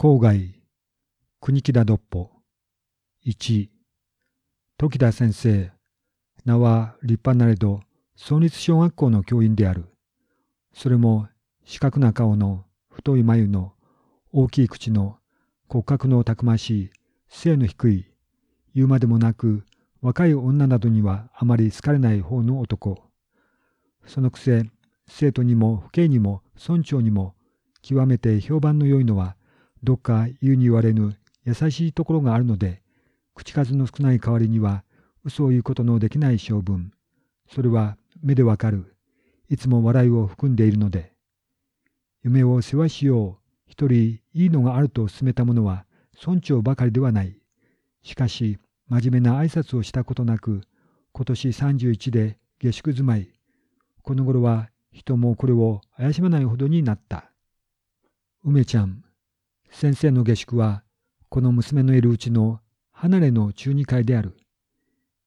郊外国木田独歩。1時田先生。名は立派なれど創立小学校の教員である。それも四角な顔の太い眉の大きい口の骨格のたくましい背の低い言うまでもなく若い女などにはあまり好かれない方の男。そのくせ生徒にも父兄にも村長にも極めて評判の良いのはどっか言うに言われぬ優しいところがあるので口数の少ない代わりには嘘を言うことのできない性分。それは目でわかる。いつも笑いを含んでいるので。夢を世話しよう。一人いいのがあると勧めた者は村長ばかりではない。しかし真面目な挨拶をしたことなく今年31で下宿住まい。この頃は人もこれを怪しまないほどになった。梅ちゃん。先生の下宿はこの娘のいるうちの離れの中二階である。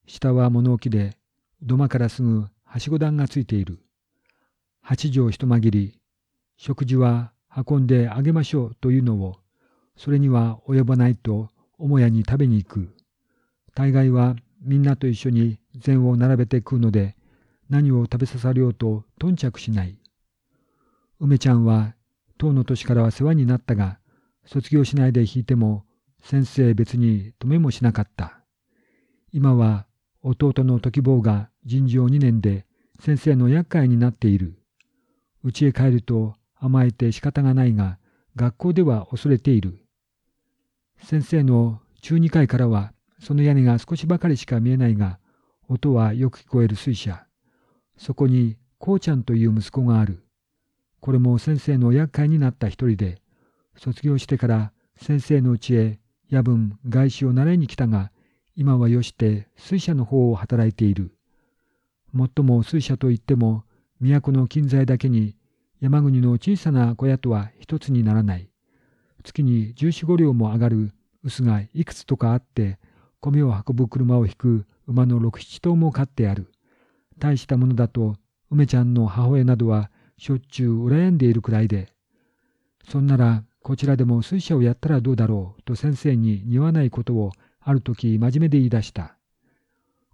下は物置で土間からすぐはしご段がついている。八畳一間切り食事は運んであげましょうというのをそれには及ばないと母屋に食べに行く。大概はみんなと一緒に膳を並べて食うので何を食べさされようと頓着しない。梅ちゃんは当の年からは世話になったが、卒業しないで引いても先生別に止めもしなかった。今は弟の時坊が尋常2年で先生の厄介になっている。家へ帰ると甘えて仕方がないが、学校では恐れている。先生の中二階からはその屋根が少しばかりしか見えないが、音はよく聞こえる水車。そこにこうちゃんという息子がある。これも先生の厄介になった一人で、卒業してから先生の家へ夜分外資を習いに来たが、今はよして水車の方を働いている。もっとも水車といっても、都の近在だけに山国の小さな小屋とは一つにならない。月に十四五両も上がる臼がいくつとかあって、米を運ぶ車を引く馬の六七頭も飼ってある。大したものだと梅ちゃんの母親などはしょっちゅう羨んでいるくらいで、そんならこちらでも水車をやったらどうだろうと先生に似合わないことをある時真面目で言い出した。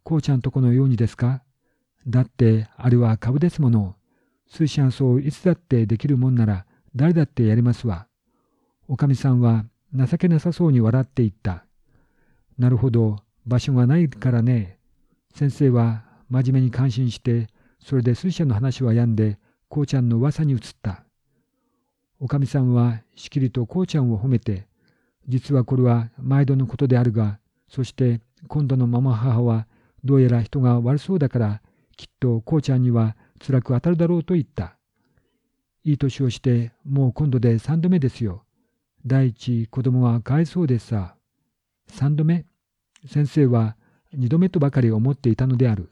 こうちゃんとこのようにですか？だってあれは株ですもの。水車そういつだってできるもんなら誰だってやりますわ。おかみさんは情けなさそうに笑って言った。なるほど、場所がないからね。先生は真面目に感心して、それで水車の話は病んで、こうちゃんの噂に移った。おかみさんはしきりとこうちゃんを褒めて、実はこれは毎度のことであるが、そして今度のママ母はどうやら人が悪そうだから、きっとこうちゃんには辛く当たるだろうと言った。いい年をしてもう今度で三度目ですよ。第一子供はかわいそうでさ。三度目？先生は二度目とばかり思っていたのである。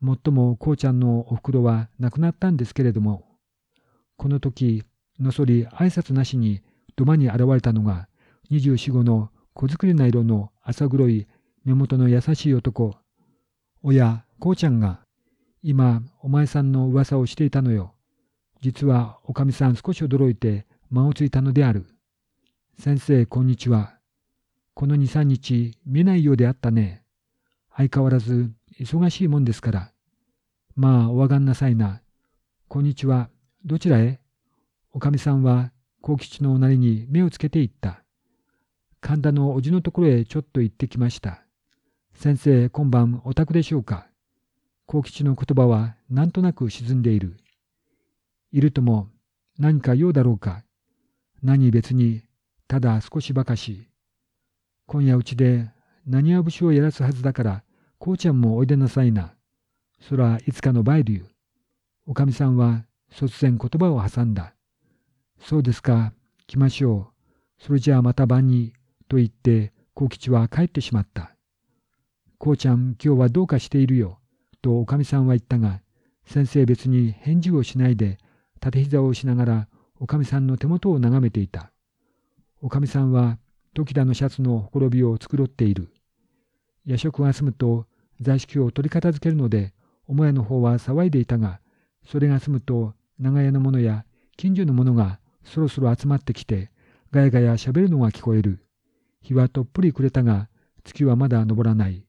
もっともこうちゃんのおふくろは亡くなったんですけれども、この時、のそり挨拶なしに土間に現れたのが、二十四五の小作りな色の浅黒い目元の優しい男。おや、こうちゃんが、今、お前さんの噂をしていたのよ。実は、おかみさん少し驚いて間をついたのである。先生、こんにちは。この二三日、見えないようであったね。相変わらず、忙しいもんですから。まあ、おわがんなさいな。こんにちは。どちらへおかみさんは、幸吉のおなりに目をつけて言った。神田のおじのところへちょっと行ってきました。先生、今晩お宅でしょうか？幸吉の言葉はなんとなく沈んでいる。いるとも何か用だろうか？何別に、ただ少しばかし。今夜うちで何は節をやらすはずだから、こうちゃんもおいでなさいな。そらいつかの梅流。おかみさんは突然言葉を挟んだ。そうですか、来ましょう。それじゃあまた晩に、と言って、幸吉は帰ってしまった。こうちゃん、今日はどうかしているよ、とおかみさんは言ったが、先生別に返事をしないで、縦膝をしながら、おかみさんの手元を眺めていた。おかみさんは、時田のシャツのほころびを繕っている。夜食が済むと、座敷を取り片付けるので、母屋の方は騒いでいたが、それが済むと長屋の者や近所の者がそろそろ集まってきて、ガヤガヤ喋るのが聞こえる。日はとっぷり暮れたが、月はまだ昇らない。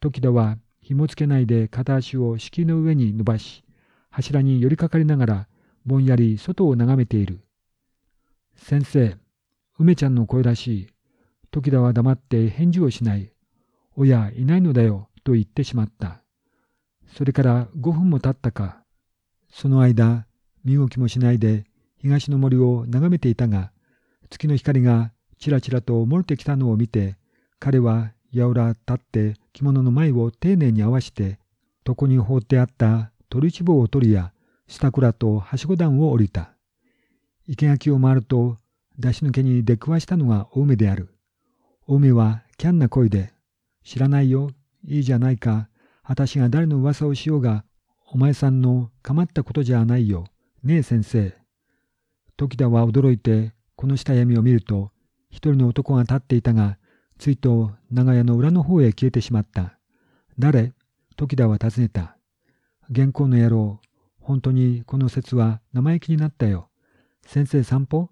時田は紐つけないで片足を敷居の上に伸ばし、柱に寄りかかりながら、ぼんやり外を眺めている。先生、梅ちゃんの声らしい。時田は黙って返事をしない。おや、いないのだよ、と言ってしまった。それから5分も経ったか。その間、身動きもしないで東の森を眺めていたが、月の光がちらちらと漏れてきたのを見て、彼はやおら立って着物の前を丁寧に合わして、床に放ってあった鳥一棒を取りや、下倉とはしご段を降りた。生垣を回ると、出し抜けに出くわしたのが青梅である。青梅はキャンな声で、知らないよ、いいじゃないか、私が誰の噂をしようが、お前さんの構ったことじゃないよ。ねえ先生。時田は驚いて、この下闇を見ると、一人の男が立っていたが、ついと長屋の裏の方へ消えてしまった。誰？時田は尋ねた。原稿の野郎、本当にこの説は生意気になったよ。先生散歩？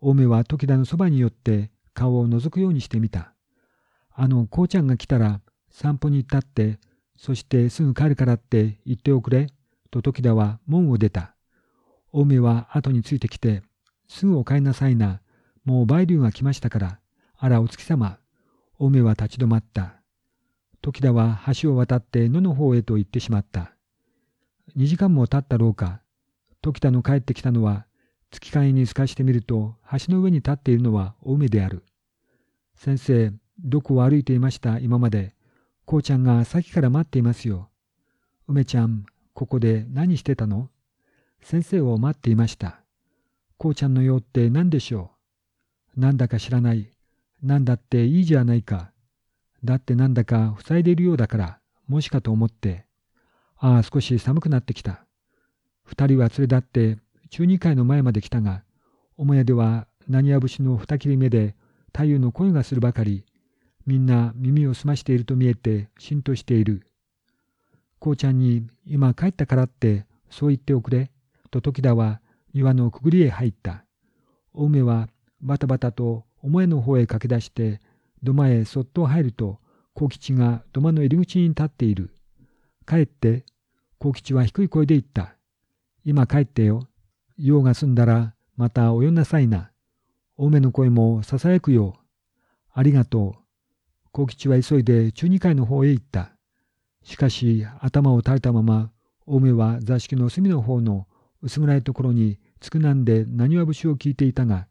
青梅は時田のそばに寄って顔を覗くようにしてみた。あの、こうちゃんが来たら、散歩に行ったって、そしてすぐ帰るからって言っておくれ、と時田は門を出た。青梅は後についてきて、すぐお帰りなさいな。もう梅竜が来ましたから。あら、お月様。青梅は立ち止まった。時田は橋を渡って野の方へと行ってしまった。二時間も経ったろうか。時田の帰ってきたのは、月影に透かしてみると、橋の上に立っているのは青梅である。先生、どこを歩いていました？今まで。こうちゃんがさっきから待っていますよ。梅ちゃん、ここで何してたの？先生を待っていました。こうちゃんの用って何でしょう？なんだか知らない。なんだっていいじゃないか。だってなんだか塞いでいるようだから、もしかと思って。ああ、少し寒くなってきた。二人は連れ立って中二階の前まで来たが、母屋では何や節の二切り目で太夫の声がするばかり、みんな耳を澄ましていると見えて、しんとしている。こうちゃんに、今帰ったからって、そう言っておくれ。と時田は庭のくぐりへ入った。青梅はバタバタと母屋の方へ駆け出して、土間へそっと入ると、幸吉が土間の入り口に立っている。帰って、幸吉は低い声で言った。今帰ってよ。用が済んだら、またおよんなさいな。青梅の声もささやくよ。ありがとう。幸吉は急いで中二階の方へ行った。しかし頭を垂れたまま、青梅は座敷の隅の方の薄暗いところにつくなんで何わ節を聞いていたが、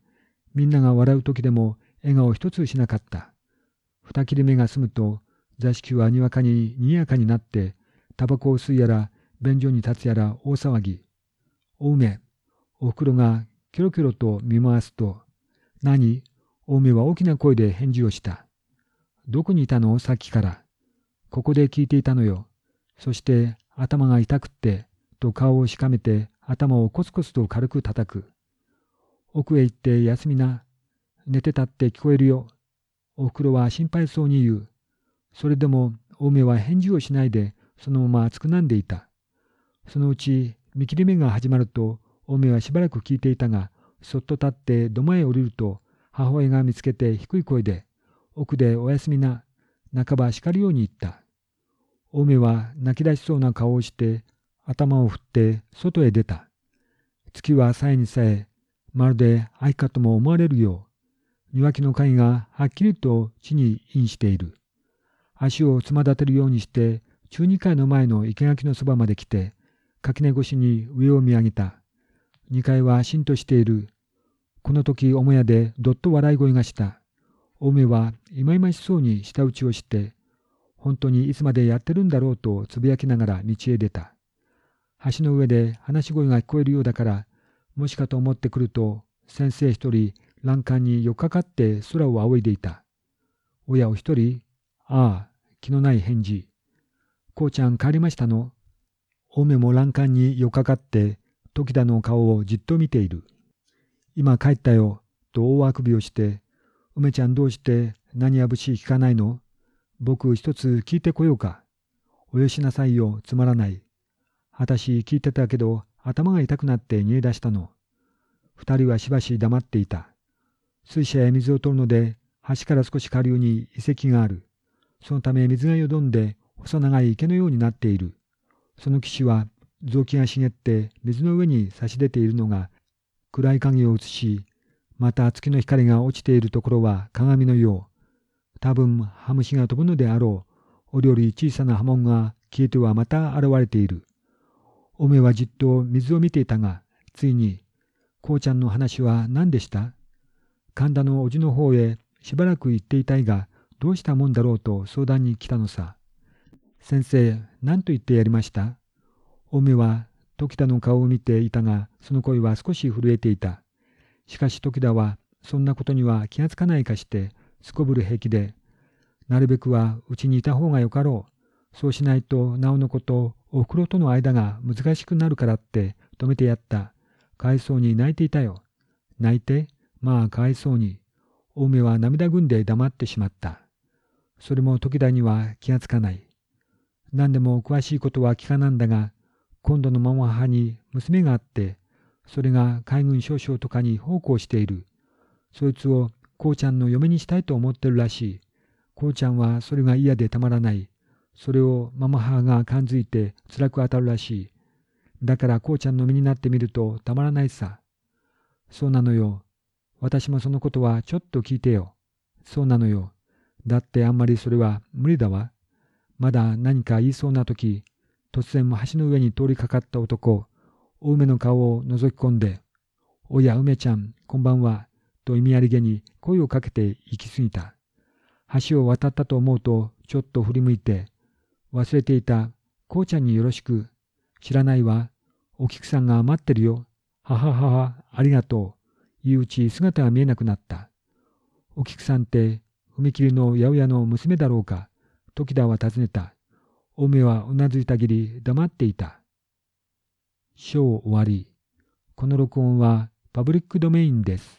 みんなが笑う時でも笑顔一つしなかった。二切れ目が済むと、座敷はにわかに賑やかになって、タバコを吸いやら、便所に立つやら大騒ぎ。お梅、おふくろがキョロキョロと見回すと、何？お梅は大きな声で返事をした。どこにいたの？さっきから。ここで聞いていたのよ。そして頭が痛くって、と顔をしかめて頭をコツコツと軽く叩く。奥へ行って休みな。寝てたって聞こえるよ。おふくろは心配そうに言う。それでも、青梅は返事をしないで、そのまま熱くなんでいた。そのうち、見切り目が始まると、青梅はしばらく聞いていたが、そっと立って土間へ降りると、母親が見つけて低い声で、奥でおやすみな、半ば叱るように言った。青梅は泣き出しそうな顔をして、頭を振って外へ出た。月はさえにさえ、まるで愛かとも思われるよう、庭木の貝がはっきりと地に印している。足をつま立てるようにして、中二階の前の生垣のそばまで来て、垣根越しに上を見上げた。二階はしんとしている。この時母屋でどっと笑い声がした。青梅はいまいましそうに舌打ちをして、本当にいつまでやってるんだろうとつぶやきながら道へ出た。橋の上で話し声が聞こえるようだから、もしかと思ってくると、先生一人欄干によっかかって空を仰いでいた。親を一人、ああ、気のない返事。こうちゃん帰りましたの青梅も欄干によっかかって、時田の顔をじっと見ている。今帰ったよ、と大あくびをして、梅ちゃんどうして何やぶし聞かないの僕一つ聞いてこようか。およしなさいよ、つまらない。私聞いてたけど頭が痛くなって逃げ出したの。二人はしばし黙っていた。水車や水を取るので、橋から少し下流に遺跡がある。そのため水がよどんで、細長い池のようになっている。その岸は雑木が茂って水の上に差し出ているのが暗い影を映し、また月の光が落ちているところは鏡のよう。多分、ハムシが飛ぶのであろう。折々小さな波紋が消えてはまた現れている。おめはじっと水を見ていたが、ついに、こうちゃんの話は何でした？神田のおじの方へしばらく行っていたいが、どうしたもんだろうと相談に来たのさ。先生、何と言ってやりました？おめは時田の顔を見ていたが、その声は少し震えていた。しかし時田は、そんなことには気がつかないかして、すこぶる平気で、なるべくはうちにいた方がよかろう。そうしないと、なおのこと、おふくろとの間が難しくなるからって止めてやった。かわいそうに泣いていたよ。泣いてまあかわいそうに。青梅は涙ぐんで黙ってしまった。それも時田には気がつかない。何でも詳しいことは聞かなんだが、今度のママ母に娘があって、それが海軍少将とかに奉公している。そいつをこうちゃんの嫁にしたいと思ってるらしい。こうちゃんはそれが嫌でたまらない。それをママ母が感づいて辛く当たるらしい。だからこうちゃんの身になってみるとたまらないさ。そうなのよ。私もそのことはちょっと聞いてよ。そうなのよ。だってあんまりそれは無理だわ。まだ何か言いそうな時、突然橋の上に通りかかった男、お梅の顔を覗き込んで、おや梅ちゃん、こんばんは、と意味ありげに声をかけて行き過ぎた。橋を渡ったと思うと、ちょっと振り向いて、忘れていた、こうちゃんによろしく。知らないわ。お菊さんが待ってるよ。はははは、ありがとう。言ううち姿が見えなくなった。お菊さんって、踏切の八百屋の娘だろうか。時田は尋ねた。お梅はうなずいたぎり黙っていた。章終わり。この録音はパブリックドメインです。